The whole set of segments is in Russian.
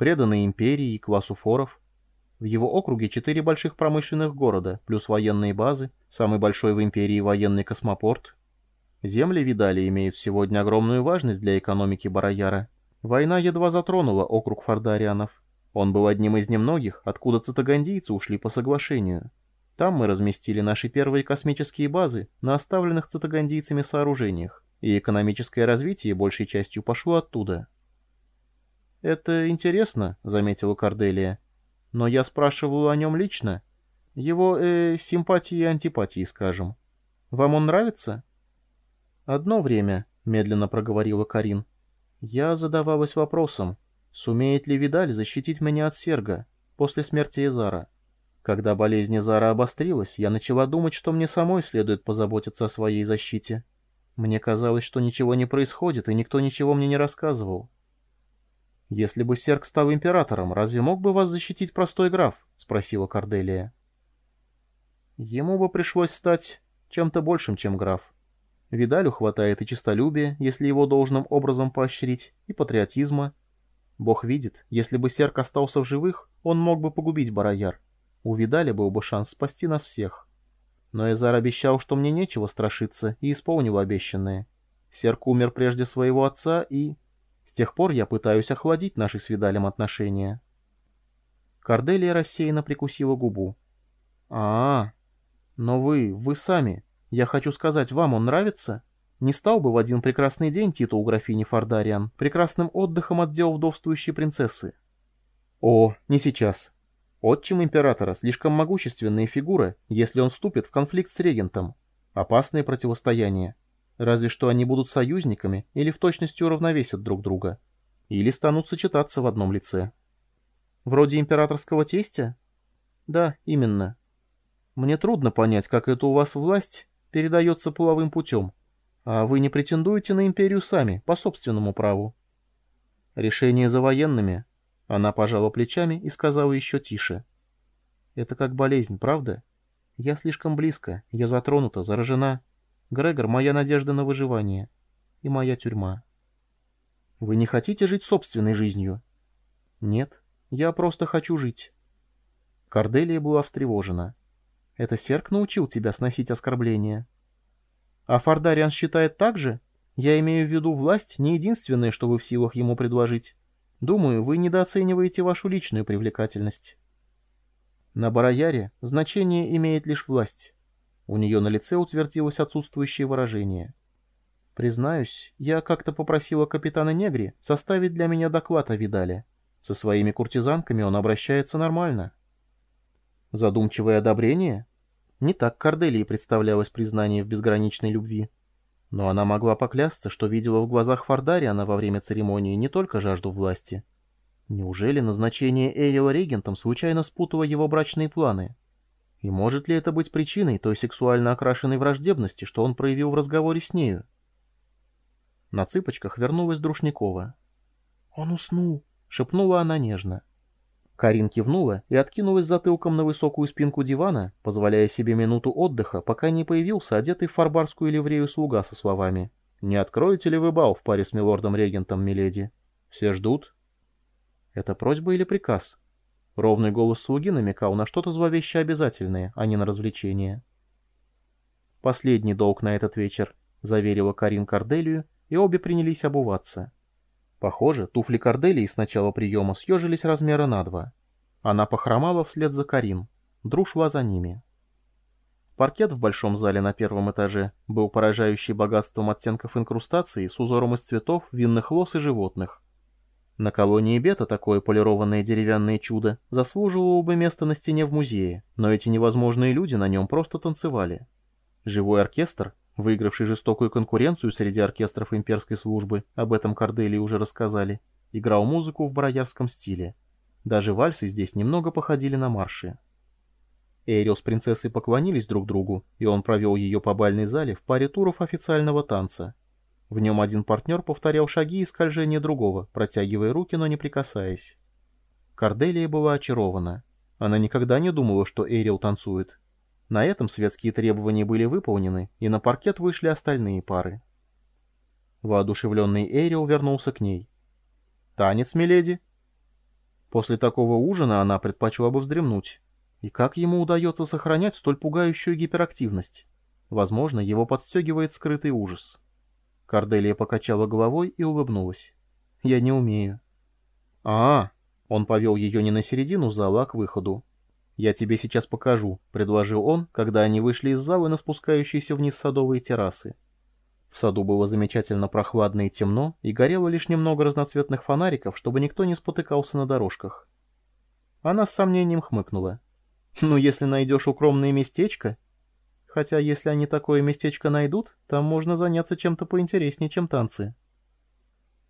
преданный империи и классу форов. В его округе четыре больших промышленных города, плюс военные базы, самый большой в империи военный космопорт. Земли Видали имеют сегодня огромную важность для экономики Бараяра. Война едва затронула округ фардарианов. Он был одним из немногих, откуда цитагандийцы ушли по соглашению. Там мы разместили наши первые космические базы на оставленных цитагандийцами сооружениях, и экономическое развитие большей частью пошло оттуда. «Это интересно», — заметила Корделия. «Но я спрашиваю о нем лично. Его, э, симпатии и антипатии, скажем. Вам он нравится?» «Одно время», — медленно проговорила Карин, — «я задавалась вопросом, сумеет ли Видаль защитить меня от Серга после смерти Эзара?» Когда болезнь Зара обострилась, я начала думать, что мне самой следует позаботиться о своей защите. Мне казалось, что ничего не происходит, и никто ничего мне не рассказывал. «Если бы Серк стал императором, разве мог бы вас защитить простой граф?» — спросила Корделия. Ему бы пришлось стать чем-то большим, чем граф. Видалю хватает и честолюбия, если его должным образом поощрить, и патриотизма. Бог видит, если бы Серк остался в живых, он мог бы погубить Барояр. У Видали был бы шанс спасти нас всех. Но Эзар обещал, что мне нечего страшиться, и исполнил обещанное. Серк умер прежде своего отца, и... С тех пор я пытаюсь охладить наши с Видалем отношения. Корделия рассеянно прикусила губу. а, -а. Но вы, вы сами. Я хочу сказать, вам он нравится? Не стал бы в один прекрасный день титул графини Фардариан прекрасным отдыхом от дел вдовствующей принцессы? О, не сейчас. Отчим императора слишком могущественная фигура, если он вступит в конфликт с регентом. Опасное противостояние. Разве что они будут союзниками или в точности уравновесят друг друга. Или станут сочетаться в одном лице. Вроде императорского тестя? Да, именно. Мне трудно понять, как это у вас власть передается половым путем. А вы не претендуете на империю сами, по собственному праву. Решение за военными, она пожала плечами и сказала еще тише. «Это как болезнь, правда? Я слишком близко, я затронута, заражена. Грегор — моя надежда на выживание. И моя тюрьма». «Вы не хотите жить собственной жизнью?» «Нет, я просто хочу жить». Корделия была встревожена. «Это Серк научил тебя сносить оскорбления?» «А Фардариан считает так же? Я имею в виду власть не единственное, что вы в силах ему предложить». Думаю, вы недооцениваете вашу личную привлекательность. На Бараяре значение имеет лишь власть. У нее на лице утвердилось отсутствующее выражение. Признаюсь, я как-то попросила капитана Негри составить для меня доклад о Видале. Со своими куртизанками он обращается нормально. Задумчивое одобрение? Не так Корделии представлялось признание в безграничной любви. Но она могла поклясться, что видела в глазах Фардариана во время церемонии не только жажду власти. Неужели назначение Эрио регентом случайно спутало его брачные планы? И может ли это быть причиной той сексуально окрашенной враждебности, что он проявил в разговоре с нею? На цыпочках вернулась Друшникова. «Он уснул», — шепнула она нежно. Карин кивнула и откинулась затылком на высокую спинку дивана, позволяя себе минуту отдыха, пока не появился одетый в фарбарскую ливрею слуга со словами «Не откроете ли вы бал в паре с милордом-регентом, миледи? Все ждут?» Это просьба или приказ? Ровный голос слуги намекал на что-то зловеще обязательное, а не на развлечение. «Последний долг на этот вечер», — заверила Карин Корделию, и обе принялись обуваться. Похоже, туфли Корделии с начала приема съежились размера на два. Она похромала вслед за Карин. Дру за ними. Паркет в большом зале на первом этаже был поражающий богатством оттенков инкрустации с узором из цветов, винных лос и животных. На колонии Бета такое полированное деревянное чудо заслуживало бы места на стене в музее, но эти невозможные люди на нем просто танцевали. Живой оркестр, выигравший жестокую конкуренцию среди оркестров имперской службы, об этом Корделии уже рассказали, играл музыку в бароярском стиле. Даже вальсы здесь немного походили на марши. Эрио с принцессой поклонились друг другу, и он провел ее по бальной зале в паре туров официального танца. В нем один партнер повторял шаги и скольжения другого, протягивая руки, но не прикасаясь. Корделия была очарована. Она никогда не думала, что Эрио танцует. На этом светские требования были выполнены, и на паркет вышли остальные пары. Воодушевленный Эрио вернулся к ней. «Танец, миледи?» После такого ужина она предпочла бы вздремнуть. И как ему удается сохранять столь пугающую гиперактивность? Возможно, его подстегивает скрытый ужас. Корделия покачала головой и улыбнулась. «Я не умею». «А, -а, Он повел ее не на середину зала, а к выходу. «Я тебе сейчас покажу», — предложил он, когда они вышли из зала на спускающиеся вниз садовые террасы. В саду было замечательно прохладно и темно, и горело лишь немного разноцветных фонариков, чтобы никто не спотыкался на дорожках. Она с сомнением хмыкнула. «Ну, если найдешь укромное местечко...» «Хотя, если они такое местечко найдут, там можно заняться чем-то поинтереснее, чем танцы».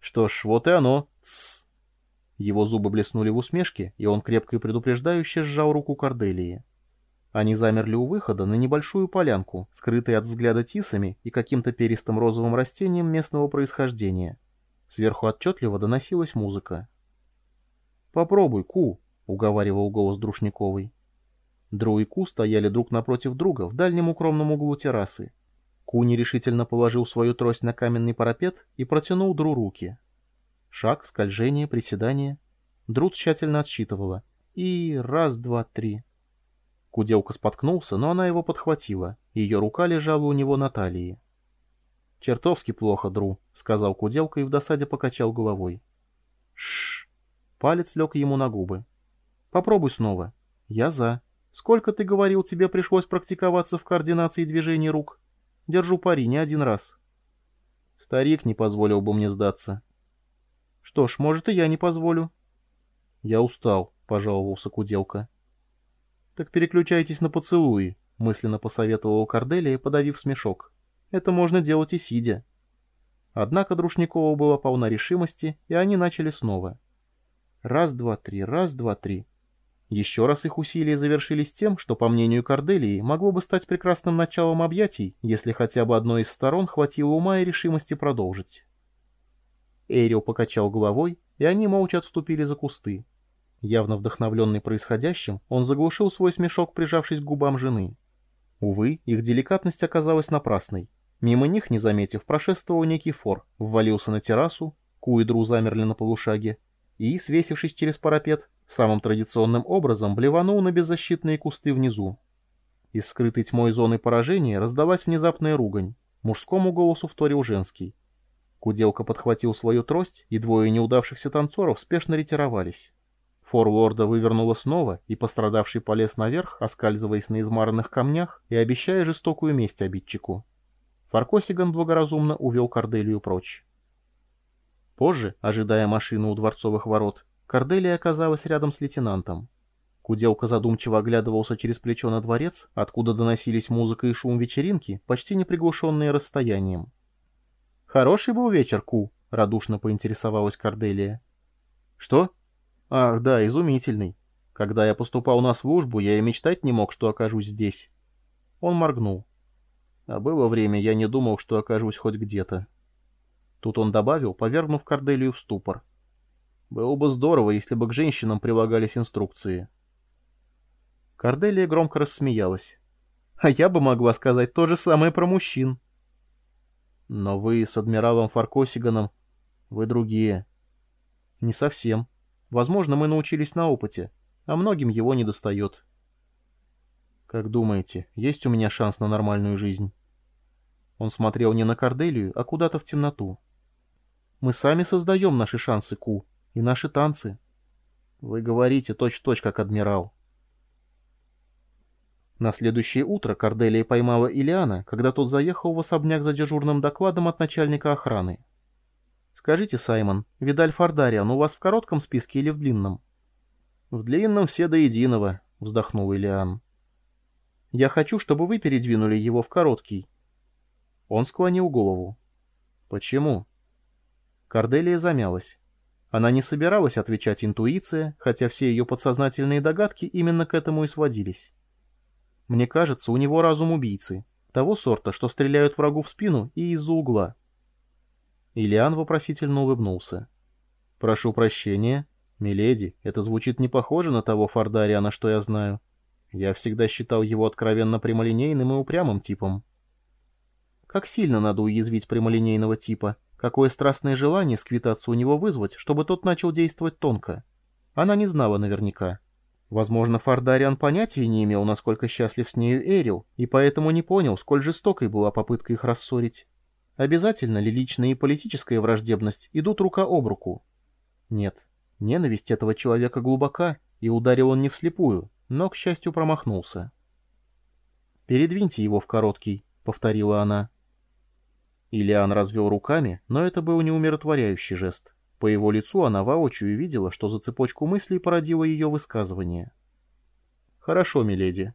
«Что ж, вот и оно. Тссс». Его зубы блеснули в усмешке, и он крепко и предупреждающе сжал руку Корделии. Они замерли у выхода на небольшую полянку, скрытой от взгляда тисами и каким-то перистым розовым растением местного происхождения. Сверху отчетливо доносилась музыка. «Попробуй, Ку», — уговаривал голос Друшниковой. Дру и Ку стояли друг напротив друга в дальнем укромном углу террасы. Ку нерешительно положил свою трость на каменный парапет и протянул Дру руки. Шаг, скольжение, приседание. Дру тщательно отсчитывала. И раз, два, три. Куделка споткнулся, но она его подхватила. Ее рука лежала у него на талии. «Чертовски плохо, Дру», — сказал Куделка и в досаде покачал головой. Шш. Палец лег ему на губы. «Попробуй снова. Я за. Сколько, ты говорил, тебе пришлось практиковаться в координации движений рук? Держу пари не один раз». Старик не позволил бы мне сдаться. «Что ж, может, и я не позволю». «Я устал», — пожаловался Куделка. «Так переключайтесь на поцелуи», — мысленно посоветовал Корделия, подавив смешок. «Это можно делать и сидя». Однако Друшникова была полна решимости, и они начали снова. Раз, два, три, раз, два, три. Еще раз их усилия завершились тем, что, по мнению Корделии, могло бы стать прекрасным началом объятий, если хотя бы одной из сторон хватило ума и решимости продолжить. Эрио покачал головой, и они молча отступили за кусты. Явно вдохновленный происходящим, он заглушил свой смешок, прижавшись к губам жены. Увы, их деликатность оказалась напрасной. Мимо них, не заметив, прошествовал некий фор, ввалился на террасу, Ку и Дру замерли на полушаге, и, свесившись через парапет, самым традиционным образом блеванул на беззащитные кусты внизу. Из скрытой тьмой зоны поражения раздалась внезапная ругань. Мужскому голосу вторил женский. Куделка подхватил свою трость, и двое неудавшихся танцоров спешно ретировались. Форлорда вывернула снова, и пострадавший полез наверх, оскальзываясь на измаранных камнях и обещая жестокую месть обидчику. Фаркосиган благоразумно увел Корделию прочь. Позже, ожидая машину у дворцовых ворот, Корделия оказалась рядом с лейтенантом. Куделка задумчиво оглядывался через плечо на дворец, откуда доносились музыка и шум вечеринки, почти не приглушенные расстоянием. «Хороший был вечер, Ку», — радушно поинтересовалась Корделия. «Что?» Ах, да, изумительный. Когда я поступал на службу, я и мечтать не мог, что окажусь здесь. Он моргнул. А было время, я не думал, что окажусь хоть где-то. Тут он добавил, повергнув Корделию в ступор. Было бы здорово, если бы к женщинам прилагались инструкции. Корделия громко рассмеялась. А я бы могла сказать то же самое про мужчин. Но вы с адмиралом Фаркосиганом, вы другие. Не совсем. Возможно, мы научились на опыте, а многим его не достает. Как думаете, есть у меня шанс на нормальную жизнь? Он смотрел не на Корделию, а куда-то в темноту. Мы сами создаем наши шансы, Ку, и наши танцы. Вы говорите точь-в-точь, -точь, как адмирал. На следующее утро Корделия поймала Илиана, когда тот заехал в особняк за дежурным докладом от начальника охраны. «Скажите, Саймон, Видаль Фардариан у вас в коротком списке или в длинном?» «В длинном все до единого», — вздохнул Ильян. «Я хочу, чтобы вы передвинули его в короткий». Он склонил голову. «Почему?» Корделия замялась. Она не собиралась отвечать интуиция, хотя все ее подсознательные догадки именно к этому и сводились. «Мне кажется, у него разум убийцы, того сорта, что стреляют врагу в спину и из-за угла». Ильян вопросительно улыбнулся. «Прошу прощения. Миледи, это звучит не похоже на того Фардариана, что я знаю. Я всегда считал его откровенно прямолинейным и упрямым типом». «Как сильно надо уязвить прямолинейного типа? Какое страстное желание сквитаться у него вызвать, чтобы тот начал действовать тонко?» Она не знала наверняка. Возможно, Фардариан понятия не имел, насколько счастлив с нею Эрил, и поэтому не понял, сколь жестокой была попытка их рассорить. Обязательно ли личная и политическая враждебность идут рука об руку? Нет, ненависть этого человека глубока, и ударил он не вслепую, но, к счастью, промахнулся. «Передвиньте его в короткий», — повторила она. Ильян развел руками, но это был неумиротворяющий жест. По его лицу она воочию видела, что за цепочку мыслей породило ее высказывание. «Хорошо, миледи»,